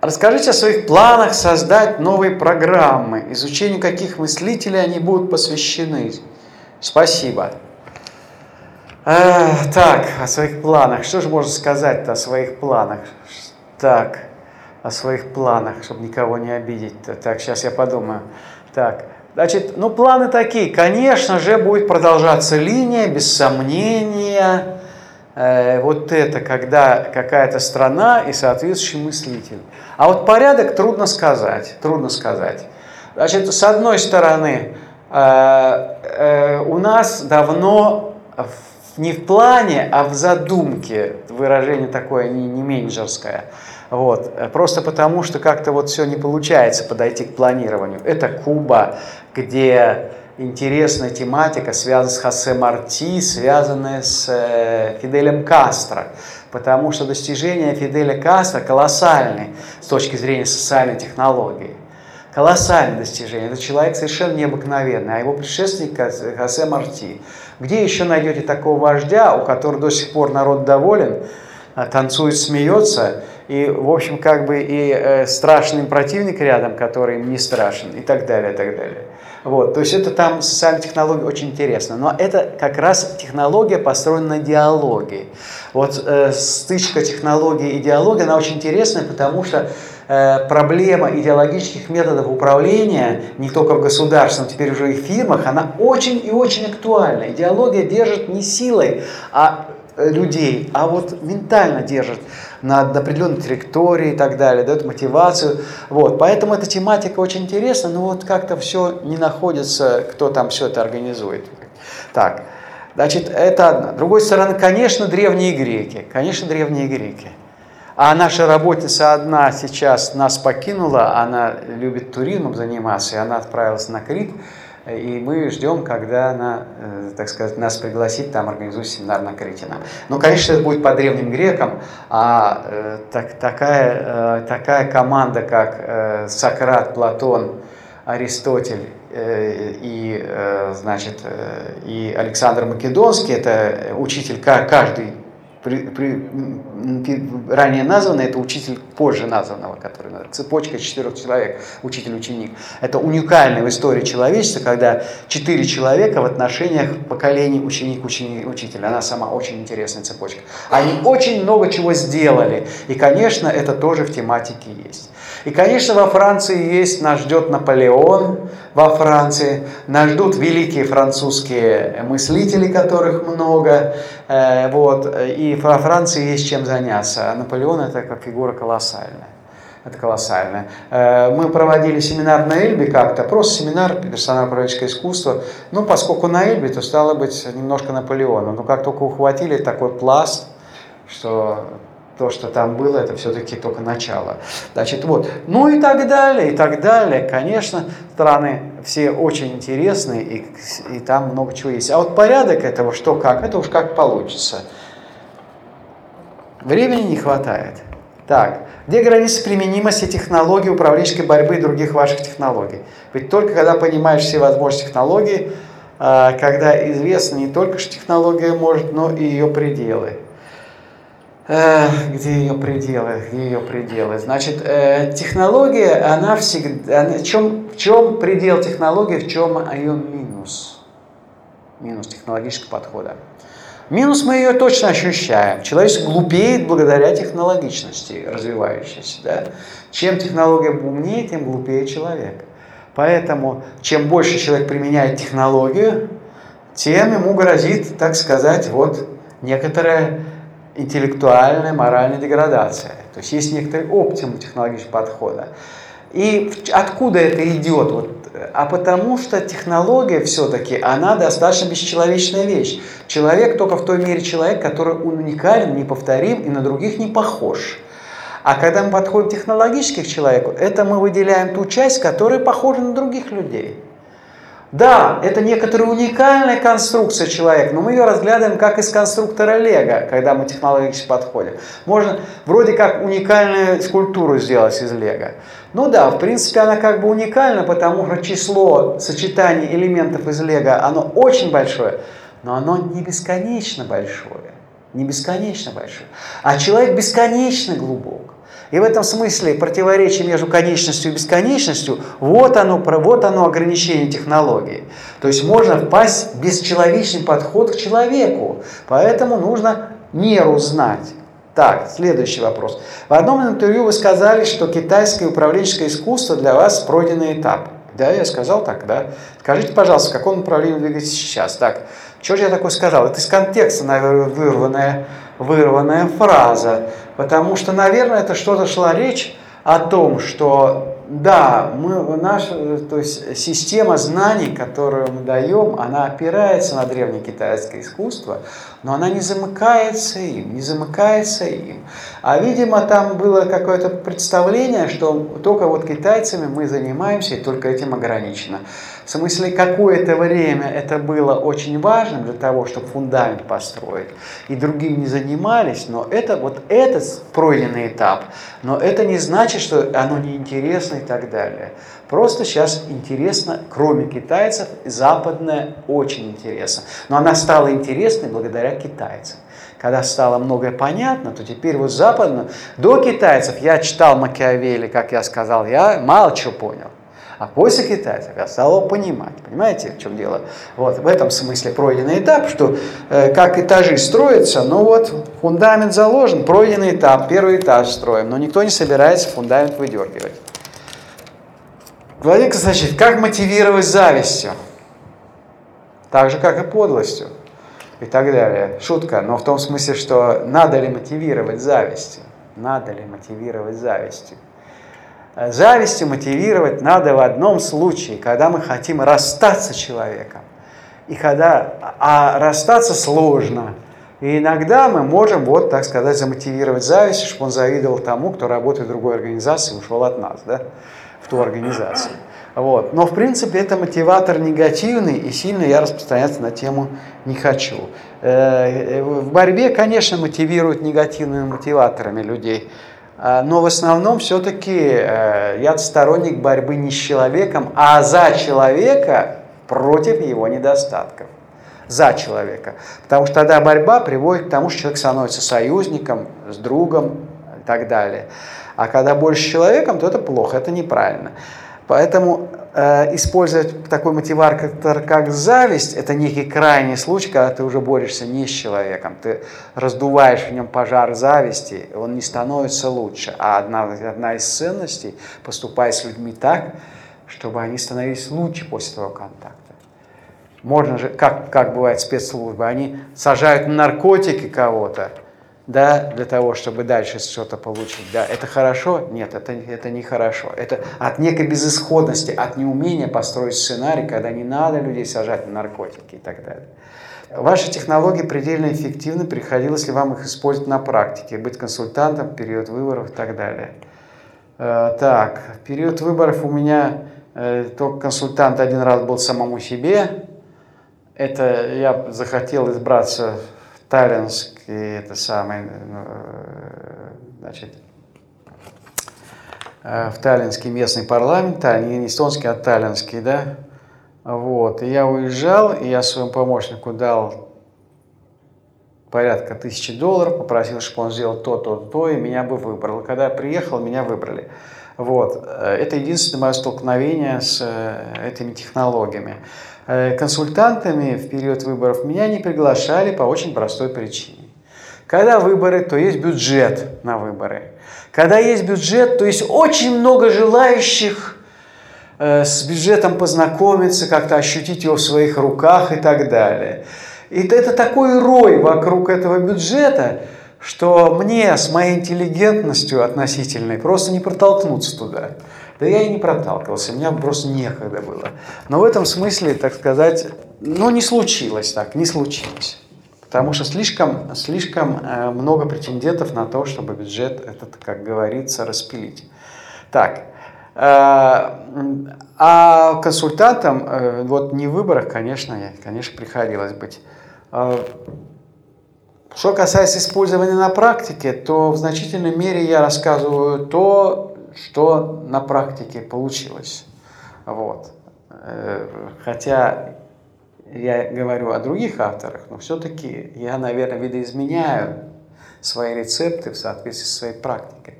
Расскажите о своих планах создать новые программы, изучению каких мыслителей они будут посвящены. Спасибо. Э, так, о своих планах. Что же можно сказать-то о своих планах? Так, о своих планах, чтобы никого не обидеть. Так, сейчас я подумаю. Так, значит, ну планы такие. Конечно же, будет продолжаться линия, без сомнения. Э, вот это, когда какая-то страна и соответствующий мыслитель. А вот порядок трудно сказать, трудно сказать. Значит, с одной стороны, э, э, у нас давно не в плане, а в задумке, выражение такое не, не менеджерское, вот, просто потому что как-то вот все не получается подойти к планированию. Это Куба, где интересная тематика, связанная с Хосе Марти, связанная с Фиделем Кастро потому что достижения Фиделя Кастро колоссальны с точки зрения социальной технологии. Колоссальные достижения. Это человек совершенно необыкновенный, а его предшественник Хосе Марти. Где еще найдете такого вождя, у которого до сих пор народ доволен, а, танцует, смеется, и, в общем, как бы и э, страшный противник рядом, который им не страшен, и так далее, и так далее. Вот, то есть это там социальная технология очень интересна. Но это как раз технология построена на диалоге. Вот э, стычка технологии и диалога, она очень интересная, потому что э, проблема идеологических методов управления, не только в государственном, теперь уже и в фирмах, она очень и очень актуальна. Идеология держит не силой, а людей, а вот ментально держит на определенной траектории и так далее, дает мотивацию. Вот. Поэтому эта тематика очень интересна, но вот как-то все не находится, кто там все это организует. Так, значит, это одна. С другой стороны, конечно, древние греки. Конечно, древние греки. А наша работница одна сейчас нас покинула, она любит туризмом заниматься, и она отправилась на Крит. И мы ждем, когда она, э, так сказать, нас пригласит там организует семинар на Критина. Ну, конечно, это будет по древним грекам, а э, так, такая, э, такая команда, как Сократ, Платон, Аристотель и, значит, и Александр Македонский, это учитель каждый при, при, ранее названный, это учитель позже названного, который цепочка четырех человек, учитель-ученик. Это уникальная в истории человечества, когда четыре человека в отношениях поколений ученик-ученик-учитель. Она сама очень интересная цепочка. Они очень много чего сделали, и, конечно, это тоже в тематике есть. И, конечно, во Франции есть, нас ждет Наполеон во Франции, нас ждут великие французские мыслители, которых много, э, вот, и во Франции есть чем заняться. А Наполеон это как фигура колоссальная. Это колоссально. Э, мы проводили семинар на Эльбе как-то, просто семинар персонально-правительское искусство. Ну, поскольку на Эльбе, то стало быть немножко Наполеона. Но как только ухватили такой пласт, что то, что там было, это все-таки только начало. Значит, вот. Ну и так далее, и так далее. Конечно, страны все очень интересные, и, и там много чего есть. А вот порядок этого, что как, это уж как получится. Времени не хватает. Так, где границы применимости технологий управленческой борьбы и других ваших технологий? Ведь только когда понимаешь все возможности технологии, а, когда известно не только, что технология может, но и ее пределы. Где ее пределы? Где ее пределы? Значит, э, технология, она всегда... В, чем, в чем предел технологии, в чем ее минус? Минус технологического подхода. Минус мы ее точно ощущаем. Человечество глупеет благодаря технологичности развивающейся. Да? Чем технология умнее, тем глупее человек. Поэтому чем больше человек применяет технологию, тем ему грозит, так сказать, вот некоторая интеллектуальная, моральная деградация. То есть есть некоторый оптимум технологического подхода. И откуда это идет? Вот, а потому что технология все-таки, она достаточно бесчеловечная вещь. Человек только в той мере человек, который уникален, неповторим и на других не похож. А когда мы подходим технологически к человеку, это мы выделяем ту часть, которая похожа на других людей. Да, это некоторая уникальная конструкция человека, но мы ее разглядываем как из конструктора Лего, когда мы технологически подходим. Можно вроде как уникальную скульптуру сделать из Лего. Ну да, в принципе она как бы уникальна, потому что число сочетаний элементов из Лего, оно очень большое, но оно не бесконечно большое. Не бесконечно большое. А человек бесконечно глубок. И в этом смысле противоречие между конечностью и бесконечностью, вот оно, вот оно ограничение технологии. То есть можно впасть в бесчеловечный подход к человеку, поэтому нужно меру знать. Так, следующий вопрос. В одном интервью вы сказали, что китайское управленческое искусство для вас пройденный этап. Да, я сказал так, да. Скажите, пожалуйста, в каком направлении двигаетесь сейчас? Так, что же я такое сказал? Это из контекста, наверное, вырванная, вырванная фраза. Потому что, наверное, это что-то шла речь о том, что да, мы, наша то есть система знаний, которую мы даем, она опирается на древнекитайское искусство, но она не замыкается им, не замыкается им. А, видимо, там было какое-то представление, что только вот китайцами мы занимаемся и только этим ограничено. В смысле, какое-то время это было очень важным для того, чтобы фундамент построить, и другие не занимались, но это вот этот пройденный этап, но это не значит, что оно неинтересно и так далее. Просто сейчас интересно, кроме китайцев, западная очень интересно. Но она стала интересной благодаря китайцам. Когда стало многое понятно, то теперь вот западно, до китайцев я читал Макиавелли, как я сказал, я мало чего понял. А после китайцев я стал его понимать. Понимаете, в чем дело? Вот в этом смысле пройденный этап, что э, как этажи строятся, ну вот фундамент заложен, пройденный этап, первый этаж строим, но никто не собирается фундамент выдергивать. Владимир Константинович, как мотивировать завистью? Так же, как и подлостью и так далее. Шутка, но в том смысле, что надо ли мотивировать завистью? Надо ли мотивировать завистью? Завистью мотивировать надо в одном случае, когда мы хотим расстаться с человеком. И когда, а расстаться сложно. И иногда мы можем, вот так сказать, замотивировать зависть, чтобы он завидовал тому, кто работает в другой организации и ушел от нас, да, ту организацию. Вот. Но в принципе это мотиватор негативный, и сильно я распространяться на тему не хочу. Э, в борьбе, конечно, мотивируют негативными мотиваторами людей. А, но в основном все-таки э, я сторонник борьбы не с человеком, а за человека против его недостатков. За человека. Потому что тогда борьба приводит к тому, что человек становится союзником, с другом так далее. А когда больше человеком, то это плохо, это неправильно. Поэтому э, использовать такой мотиватор, как зависть, это некий крайний случай, когда ты уже борешься не с человеком, ты раздуваешь в нем пожар зависти, он не становится лучше. А одна, одна из ценностей – поступать с людьми так, чтобы они становились лучше после твоего контакта. Можно же, как, как бывает спецслужбы, они сажают на наркотики кого-то, да, для того, чтобы дальше что-то получить. Да, это хорошо? Нет, это, это не хорошо. Это от некой безысходности, от неумения построить сценарий, когда не надо людей сажать на наркотики и так далее. Ваши технологии предельно эффективны, приходилось ли вам их использовать на практике, быть консультантом, период выборов и так далее. Э, так, период выборов у меня э, только консультант один раз был самому себе. Это я захотел избраться таллинский, это самый, ну, э, значит, э, в таллинский местный парламент, а не эстонский, а таллинский, да, вот, и я уезжал, и я своему помощнику дал порядка тысячи долларов, попросил, чтобы он сделал то, то, то, и меня бы выбрал. Когда я приехал, меня выбрали. Вот. Э, это единственное мое столкновение с этими технологиями. Консультантами в период выборов меня не приглашали по очень простой причине. Когда выборы, то есть бюджет на выборы. Когда есть бюджет, то есть очень много желающих э, с бюджетом познакомиться, как-то ощутить его в своих руках и так далее. И это такой рой вокруг этого бюджета, что мне с моей интеллигентностью относительной просто не протолкнуться туда. Да я и не проталкивался, меня просто некогда было. Но в этом смысле, так сказать, ну не случилось так, не случилось. Потому что слишком, слишком э, много претендентов на то, чтобы бюджет этот, как говорится, распилить. Так, э, а консультантом, э, вот не в выборах, конечно, конечно, приходилось быть. Что касается использования на практике, то в значительной мере я рассказываю то, что на практике получилось. Вот. Хотя я говорю о других авторах, но все-таки я, наверное, видоизменяю свои рецепты в соответствии со своей практикой.